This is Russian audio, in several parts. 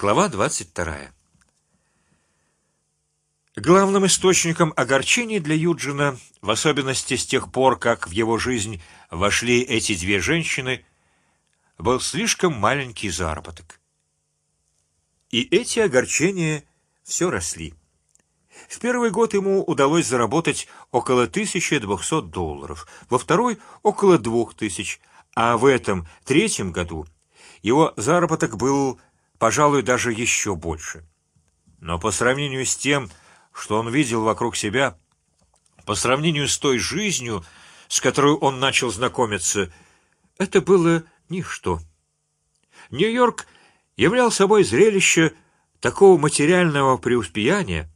Глава двадцать вторая. Главным источником огорчений для Юджина, в особенности с тех пор, как в его жизнь вошли эти две женщины, был слишком маленький заработок. И эти огорчения все росли. В первый год ему удалось заработать около 1200 долларов, во второй около двух тысяч, а в этом третьем году его заработок был, пожалуй, даже еще больше. Но по сравнению с тем, что он видел вокруг себя, по сравнению с той жизнью, с которой он начал знакомиться, это было ничто. Нью-Йорк являл собой зрелище такого материального преуспеяния,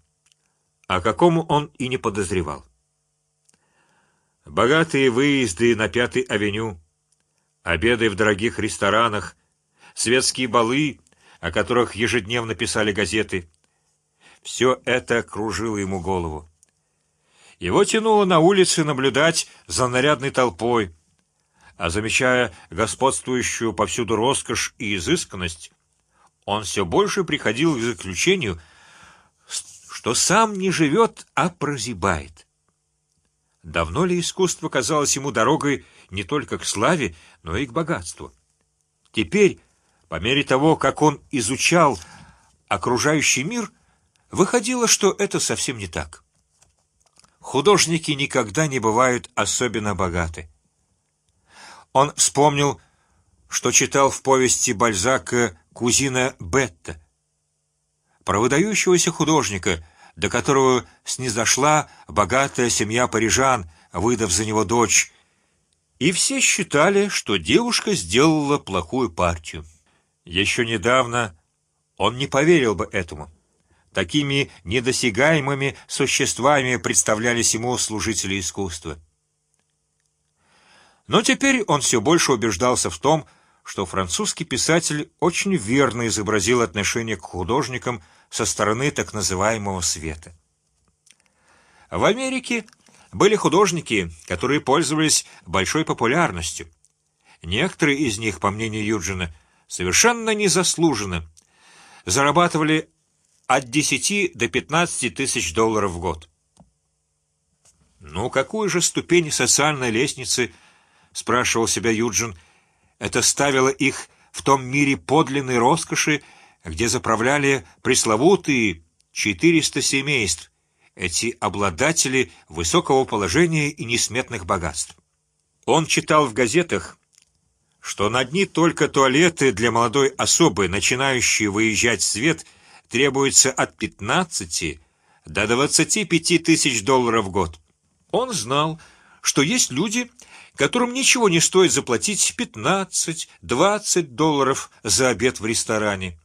о каком он и не подозревал. Богатые выезды на Пятой авеню, обеды в дорогих ресторанах, светские балы, о которых ежедневно писали газеты, все это кружило ему голову. Его тянуло на улице наблюдать за нарядной толпой, а замечая господствующую повсюду роскошь и изысканность, он все больше приходил к заключению, что сам не живет, а прозябает. Давно ли искусство казалось ему дорогой не только к славе, но и к богатству? Теперь, по мере того, как он изучал окружающий мир, Выходило, что это совсем не так. Художники никогда не бывают особенно богаты. Он вспомнил, что читал в повести Бальзака кузина Бетта, про выдающегося художника, до которого снизошла богатая семья парижан, выдав за него дочь, и все считали, что девушка сделала плохую партию. Еще недавно он не поверил бы этому. Такими недосягаемыми существами представлялись ему служители искусства. Но теперь он все больше убеждался в том, что французский писатель очень верно изобразил отношение к художникам со стороны так называемого света. В Америке были художники, которые пользовались большой популярностью. Некоторые из них, по мнению Юджина, совершенно незаслуженно зарабатывали от 10 до 15 тысяч долларов в год. Ну какую же ступень социальной лестницы, спрашивал себя Юджин, это ставило их в том мире подлинной роскоши, где заправляли пресловутые 400 семейств, эти обладатели высокого положения и несметных богатств. Он читал в газетах, что на дни только туалеты для молодой особы, начинающей выезжать в свет, требуется от 15 до 25 тысяч долларов в год. Он знал, что есть люди, которым ничего не стоит заплатить 15-20 долларов за обед в ресторане.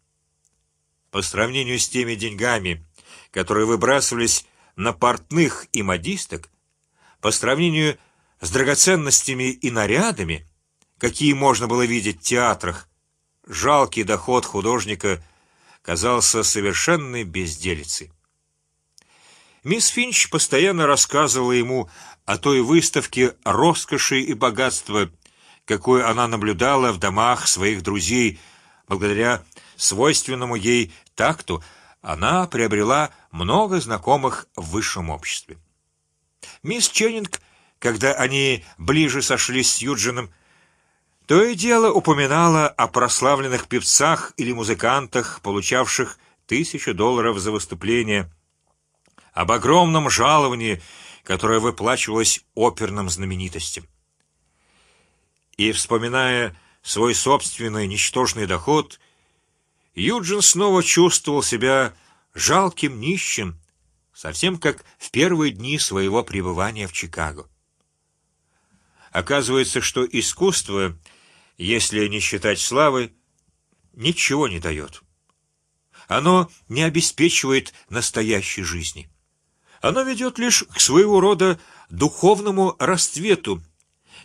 По сравнению с теми деньгами, которые выбрасывались на портных и модисток, по сравнению с драгоценностями и нарядами, какие можно было видеть в театрах, жалкий доход художника казался совершенной безделицей. Мисс Финч постоянно рассказывала ему о той выставке роскоши и богатства, какую она наблюдала в домах своих друзей, благодаря свойственному ей такту. Она приобрела много знакомых в высшем обществе. Мисс Ченнинг, когда они ближе сошлись с Юджином, то и дело упоминала о прославленных певцах или музыкантах, получавших тысячу долларов за выступление, об огромном жаловании, которое выплачивалось оперным знаменитостям. И вспоминая свой собственный ничтожный доход, Юджин снова чувствовал себя жалким нищим, совсем как в первые дни своего пребывания в Чикаго. Оказывается, что искусство если не считать славы, ничего не дает. Оно не обеспечивает настоящей жизни. Оно ведет лишь к своего рода духовному расцвету,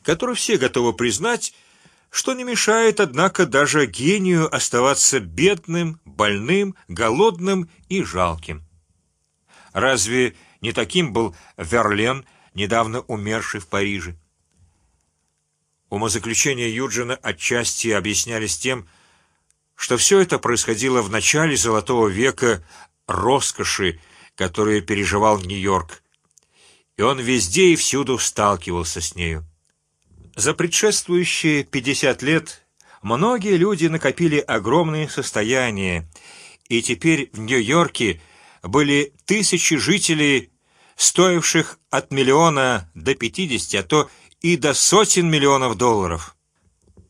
который все готовы признать, что не мешает, однако, даже гению оставаться бедным, больным, голодным и жалким. Разве не таким был Верлен, недавно умерший в Париже? Умозаключения Юджина отчасти объяснялись тем, что все это происходило в начале золотого века роскоши, которую переживал Нью-Йорк, и он везде и всюду сталкивался с нею. За предшествующие пятьдесят лет многие люди накопили огромные состояния, и теперь в Нью-Йорке были тысячи жителей, стоивших от миллиона до пятидесяти, а то и до сотен миллионов долларов.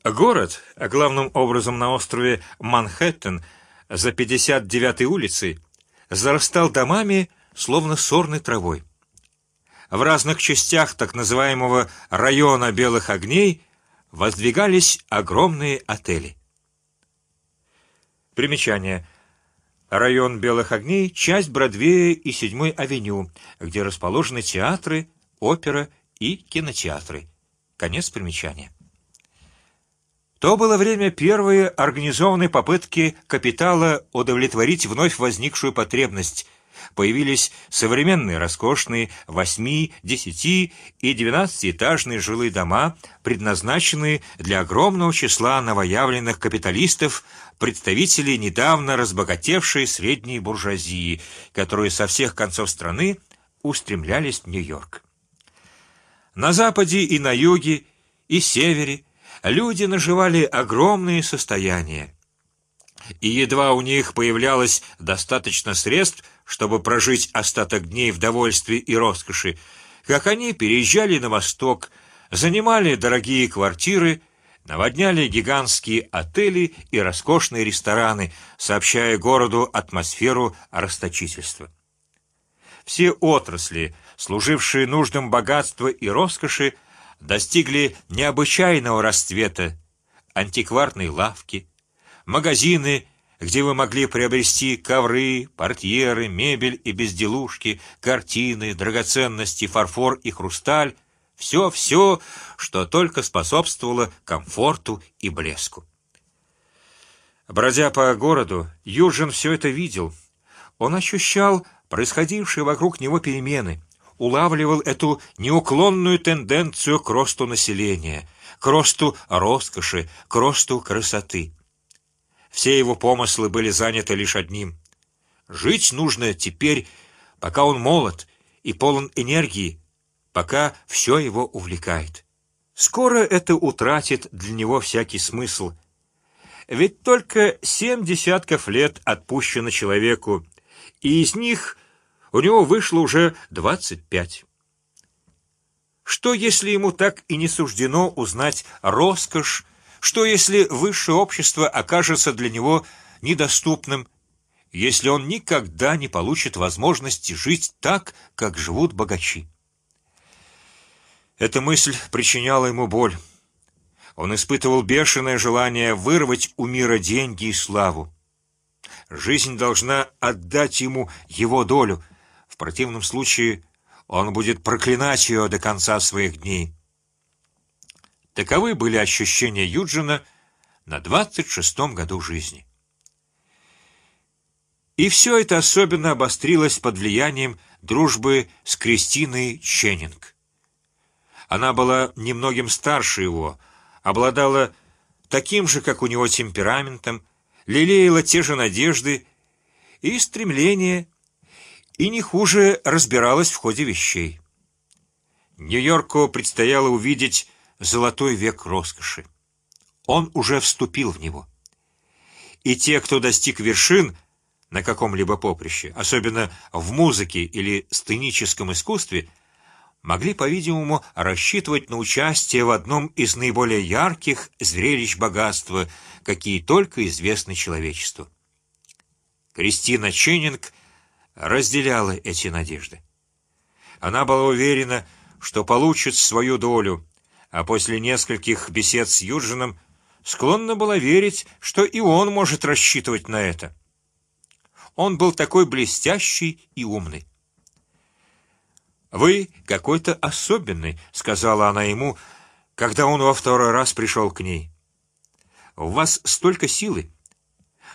Город, главным образом на острове Манхэттен, за 59-й улицей, зарастал домами, словно сорной травой. В разных частях так называемого района белых огней воздвигались огромные отели. Примечание: район белых огней — часть Бродвея и Седьмой авеню, где расположены театры, опера и кинотеатры. Конец примечания. То было время первой организованной попытки капитала удовлетворить вновь возникшую потребность. Появились современные роскошные восьми, десяти и двенадцатиэтажные жилые дома, предназначенные для огромного числа новоявленных капиталистов, представителей недавно разбогатевшей средней буржуазии, которые со всех концов страны устремлялись в Нью-Йорк. На западе и на юге и севере люди наживали огромные состояния, и едва у них появлялось достаточно средств, чтобы прожить остаток дней в довольстве и роскоши, как они переезжали на восток, занимали дорогие квартиры, наводняли гигантские отели и роскошные рестораны, сообщая городу атмосферу расточительства. Все отрасли, служившие нуждам богатства и роскоши, достигли необычайного расцвета. Антикварные лавки, магазины, где вы могли приобрести ковры, портьеры, мебель и безделушки, картины, драгоценности, фарфор и хрусталь, все, все, что только способствовало комфорту и блеску. Бродя по городу, Юджин все это видел. Он ощущал происходившие вокруг него перемены улавливал эту неуклонную тенденцию к росту населения, к росту роскоши, к росту красоты. Все его помыслы были заняты лишь одним: жить нужно теперь, пока он молод и полон энергии, пока все его увлекает. Скоро это утратит для него всякий смысл, ведь только семь десятков лет отпущено человеку, и из них у него вышло уже двадцать пять. Что, если ему так и не суждено узнать роскошь? Что, если высшее общество окажется для него недоступным? Если он никогда не получит возможности жить так, как живут богачи? Эта мысль причиняла ему боль. Он испытывал бешеное желание вырвать у мира деньги и славу. Жизнь должна отдать ему его долю, противном случае он будет проклинать ее до конца своих дней. Таковы были ощущения Юджина на двадцать шестом году жизни. И все это особенно обострилось под влиянием дружбы с Кристиной Ченнинг. Она была немногим старше его, обладала таким же, как у него, темпераментом, лелеяла те же надежды и стремления и не хуже разбиралась в ходе вещей. Нью-Йорку предстояло увидеть золотой век роскоши. Он уже вступил в него. И те, кто достиг вершин на каком-либо поприще, особенно в музыке или сценическом искусстве, могли, по-видимому, рассчитывать на участие в одном из наиболее ярких зрелищ богатства, какие только известны человечеству. Кристина Ченнинг разделяла эти надежды. Она была уверена, что получит свою долю, а после нескольких бесед с Юджином склонна была верить, что и он может рассчитывать на это. Он был такой блестящий и умный. Вы какой-то особенный, сказала она ему, когда он во второй раз пришел к ней. У вас столько силы.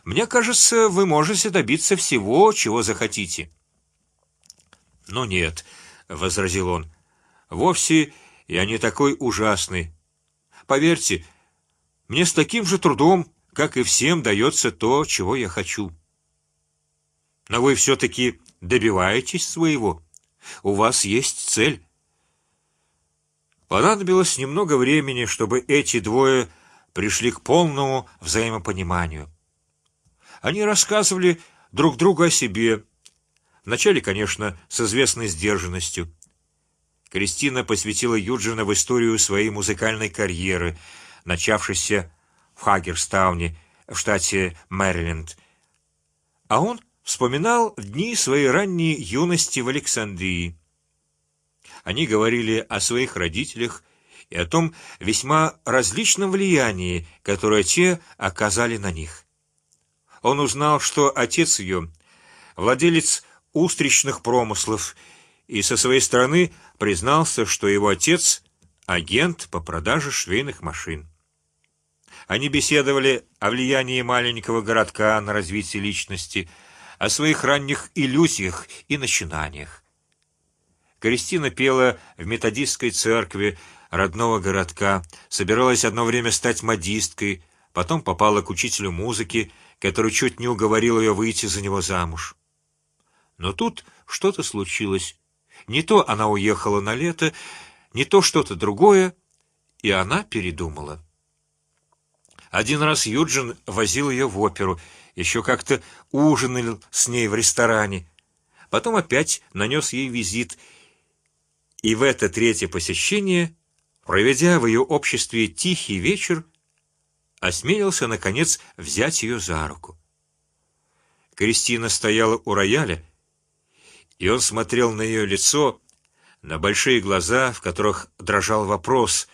Мне кажется, вы можете добиться всего, чего захотите. Ну нет, возразил он, вовсе я не такой ужасный. Поверьте, мне с таким же трудом, как и всем, дается то, чего я хочу. Но вы все-таки добиваетесь своего. У вас есть цель. Понадобилось немного времени, чтобы эти двое пришли к полному взаимопониманию. Они рассказывали друг другу о себе. Вначале, конечно, с известной сдержанностью. Кристина посвятила Юджина в историю своей музыкальной карьеры, начавшейся в Хагерстауне в штате Мэриленд, а он вспоминал дни своей ранней юности в Александрии. Они говорили о своих родителях и о том весьма различном влиянии, которое те оказали на них. Он узнал, что отец ее владелец устричных промыслов, и со своей стороны признался, что его отец агент по продаже швейных машин. Они беседовали о влиянии маленького городка на развитие личности, о своих ранних иллюзиях и начинаниях. Кристина пела в методистской церкви родного городка, собиралась одно время стать модисткой, потом попала к учителю музыки, который чуть не уговорил ее выйти за него замуж. Но тут что-то случилось. Не то она уехала на лето, не то что-то другое, и она передумала. Один раз Юджин возил ее в оперу, еще как-то ужинал с ней в ресторане, потом опять нанес ей визит, и в это третье посещение, проведя в ее обществе тихий вечер, осмелился наконец взять ее за руку. Кристина стояла у рояля, и он смотрел на ее лицо, на большие глаза, в которых дрожал вопрос,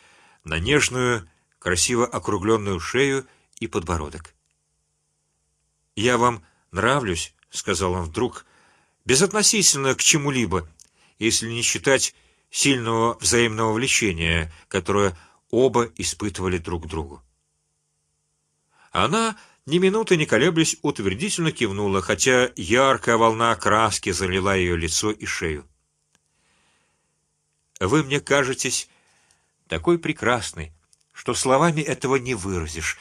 на нежную красиво округленную шею и подбородок. Я вам нравлюсь, сказал он вдруг, безотносительно к чему-либо, если не считать сильного взаимного влечения, которое оба испытывали друг к другу. Она ни минуты не колеблясь утвердительно кивнула, хотя яркая волна краски залила ее лицо и шею. Вы мне кажетесь такой прекрасной, что словами этого не выразишь,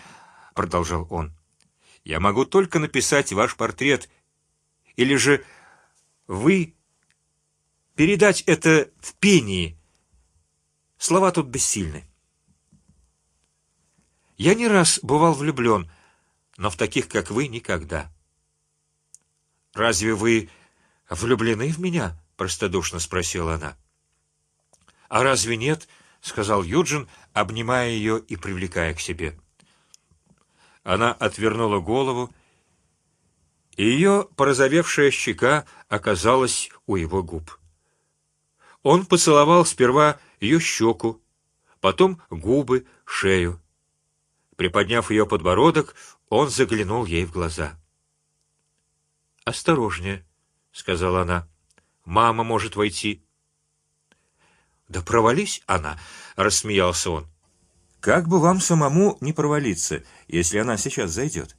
продолжал он. Я могу только написать ваш портрет, или же вы передать это в пении. Слова тут бессильны. Я не раз бывал влюблен, но в таких, как вы, никогда. Разве вы влюблены в меня? простодушно спросила она. А разве нет? сказал Юджин, обнимая ее и привлекая к себе. Она отвернула голову, и ее порозовевшая щека оказалась у его губ. Он поцеловал сперва ее щеку, потом губы, шею. Приподняв ее подбородок, он заглянул ей в глаза. Осторожнее, сказала она. Мама может войти. Да провались она, рассмеялся он. Как бы вам самому не провалиться, если она сейчас зайдет?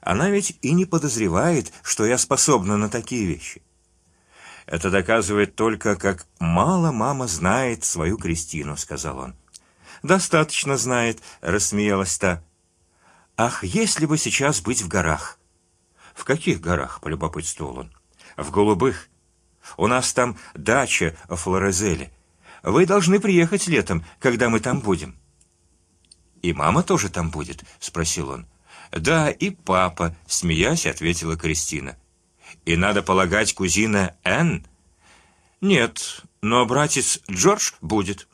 Она ведь и не подозревает, что я способна на такие вещи. Это доказывает только, как мало мама знает свою Кристину, сказал он. Достаточно знает, рассмеялась та. Ах, если бы сейчас быть в горах. В каких горах? полюбопытствовал он. В голубых. У нас там дача в Флорезеле. Вы должны приехать летом, когда мы там будем. И мама тоже там будет? спросил он. Да, и папа, смеясь, ответила Кристина. И надо полагать, кузина Энн? Нет, но братец Джордж будет.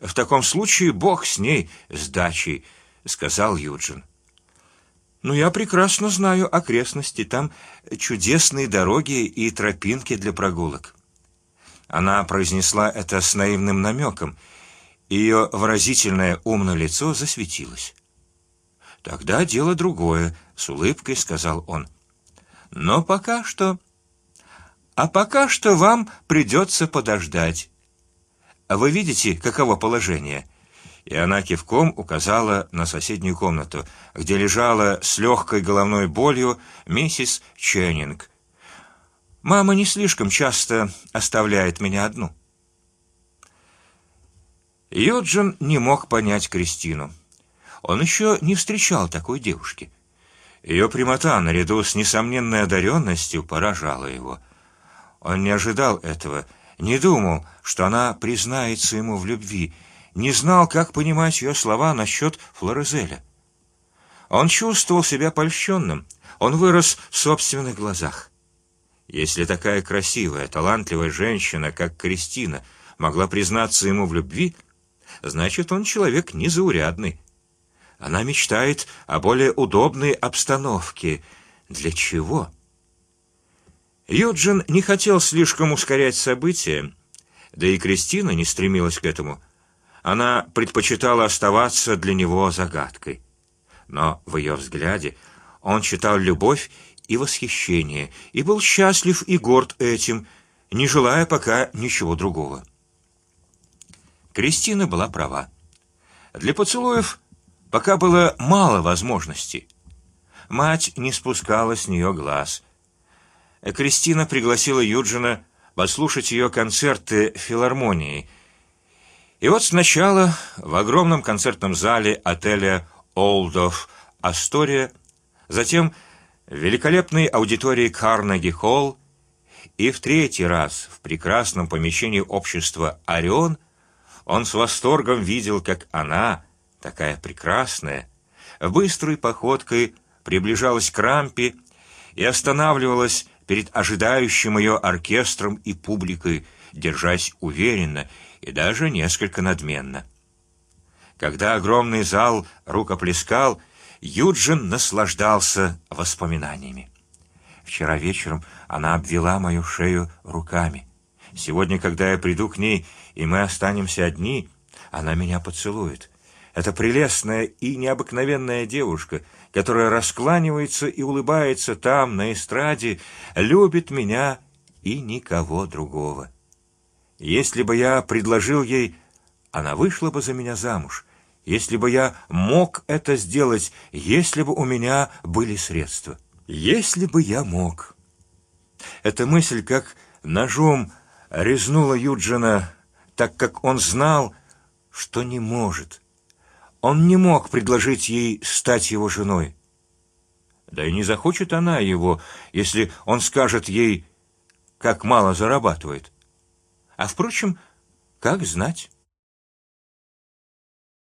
В таком случае Бог с ней, с дачей, сказал Юджин. Но я прекрасно знаю окрестности, там чудесные дороги и тропинки для прогулок. Она произнесла это с наивным намеком, ее выразительное умное лицо засветилось. Тогда дело другое, с улыбкой сказал он. Но пока что, а пока что вам придется подождать. Вы видите, каково положение? И она кивком указала на соседнюю комнату, где лежала с легкой головной болью миссис Ченнинг Мама не слишком часто оставляет меня одну. Юджин не мог понять Кристину. Он еще не встречал такой девушки. Ее прямота наряду с несомненной одаренностью поражала его. Он не ожидал этого, не думал, что она признается ему в любви, не знал, как понимать ее слова насчет Флорезеля. Он чувствовал себя польщенным. Он вырос в собственных глазах. Если такая красивая, талантливая женщина, как Кристина, могла признаться ему в любви, значит, он человек незаурядный. Она мечтает о более удобной обстановке. Для чего? Юджин не хотел слишком ускорять события, да и Кристина не стремилась к этому. Она предпочитала оставаться для него загадкой, но в ее взгляде он читал любовь и восхищение и был счастлив и горд этим, не желая пока ничего другого. Кристина была права. Для поцелуев пока было мало возможностей. Мать не спускала с нее глаз. Кристина пригласила Юджина послушать ее концерты филармонии. И вот сначала в огромном концертном зале отеля Олдов Астория, затем в великолепной аудитории Карнеги Холл и в третий раз в прекрасном помещении общества Орион он с восторгом видел, как она, такая прекрасная, быстрой походкой приближалась к рампе и останавливалась перед ожидающим ее оркестром и публикой, держась уверенно и даже несколько надменно. Когда огромный зал рукоплескал, Юджин наслаждался воспоминаниями. Вчера вечером она обвела мою шею руками. Сегодня, когда я приду к ней и мы останемся одни, она меня поцелует. Это прелестная и необыкновенная девушка, которая раскланивается и улыбается там на эстраде, любит меня и никого другого. Если бы я предложил ей, она вышла бы за меня замуж. Если бы я мог это сделать, если бы у меня были средства, если бы я мог. Эта мысль как ножом резнула Юджина, так как он знал, что не может. Он не мог предложить ей стать его женой. Да и не захочет она его, если он скажет ей, как мало зарабатывает. А впрочем, как знать?